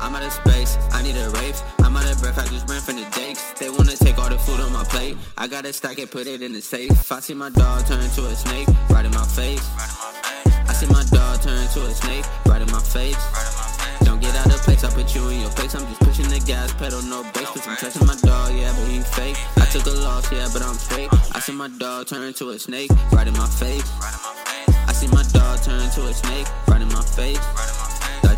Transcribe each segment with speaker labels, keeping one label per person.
Speaker 1: I'm out of space, I need a race. I'm out of breath, I just ran from the jakes. They wanna take all the food on my plate. I gotta stack it, put it in the safe. I see my dog turn to a snake, right in my face. I see my dog turn to a snake, right in my face. Don't get out of place, I put you in your place. I'm just pushing the gas pedal, no brakes. Cause I'm trusting my dog, yeah, but he fake. I took a loss, yeah, but I'm straight. I see my dog turn to a snake, right in my face. I see my dog turn to a snake, right in my face.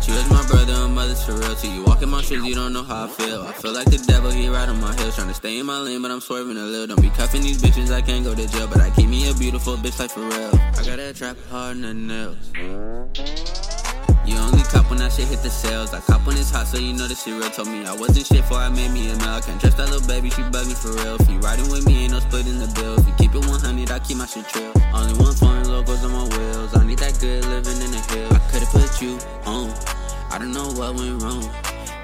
Speaker 1: Thought you was my brother and mother's for real. Till you walk in my shoes, you don't know how I feel. I feel like the devil, he right on my heels. Trying to stay in my lane, but I'm swerving a little. Don't be cuffing these bitches, I can't go to jail. But I keep me a beautiful bitch like for real. I got that trap hard in the nails. You only cop when that shit hit the sales. I cop when it's hot, so you know this shit real. Told me I wasn't shit before I made me a mail. I can't trust that little baby, she bugging for real. If you riding with me, ain't no splitting the bill. If you keep it 100, I keep my shit trill. Only one foreign logos on my wheels. I need that good living in the hill. I could've put you on. I don't know what went wrong.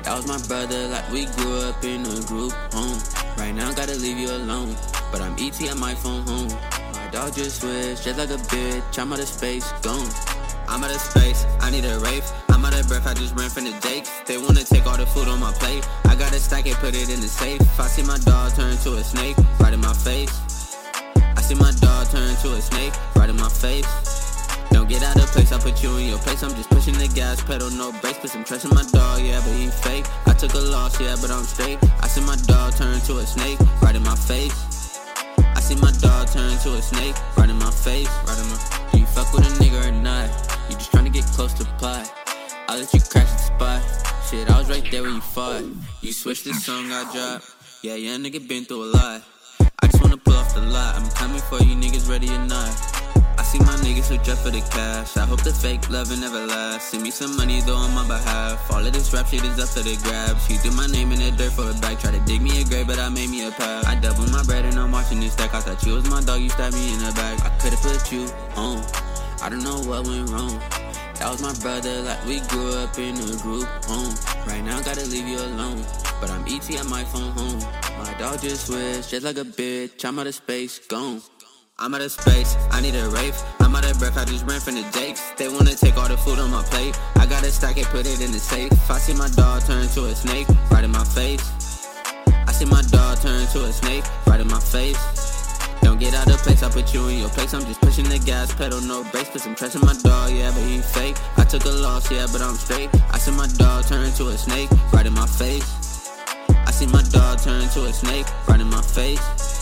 Speaker 1: That was my brother, like we grew up in a group home. Right now, I gotta leave you alone. But I'm ET, I might phone home. My dog just switched, just like a bitch. I'm out of space, gone. I'm out of space, I need a rape. I'm out of breath, I just ran from the jakes. They wanna take all the food on my plate. I gotta stack it, put it in the safe. I see my dog turn to a snake, right in my face. I see my dog turn to a snake, right in my face. Don't get out of place, I'll put you in your place. I'm just pushing the gas pedal, no brakes. Put some trust in my dog, yeah, but he fake. I took a loss, yeah, but I'm straight. I see my dog turn to a snake, right in my face. I see my dog turn to a snake, right in my face, right in my. You fuck with a nigga to. I let you crash the spot. Shit, I was right there when you fought. You switched the song I dropped. Yeah, yeah, nigga been through a lot. I just wanna pull off the lot. I'm coming for you niggas, ready or not. I see my niggas switch up for the cash. I hope the fake loving never lasts. Send me some money though on my behalf. All of this rap shit is up for the grab. She threw my name in the dirt for a bag. Try to dig me a grave, but I made me a path. I double my bread and I'm watching this stack. I thought you was my dog, you stabbed me in the back. I could've put you on. I don't know what went wrong. That was my brother, like we grew up in a group home. Right now, gotta leave you alone. But I'm ET, I might phone home. My dog just switched, just like a bitch. I'm out of space, gone. I'm out of space, I need a rape. I'm out of breath, I just ran from the jakes. They wanna take all the food on my plate. I gotta stack it, put it in the safe. I see my dog turn to a snake, right in my face. I see my dog turn to a snake, right in my face. Don't get out of place, I put you in your place. I'm just pushing the gas pedal, no brakes. Put some trust in my dog, yeah, but he loss, yeah, but I'm straight. I see my dog turn to a snake, right in my face. I see my dog turn to a snake, right in my face.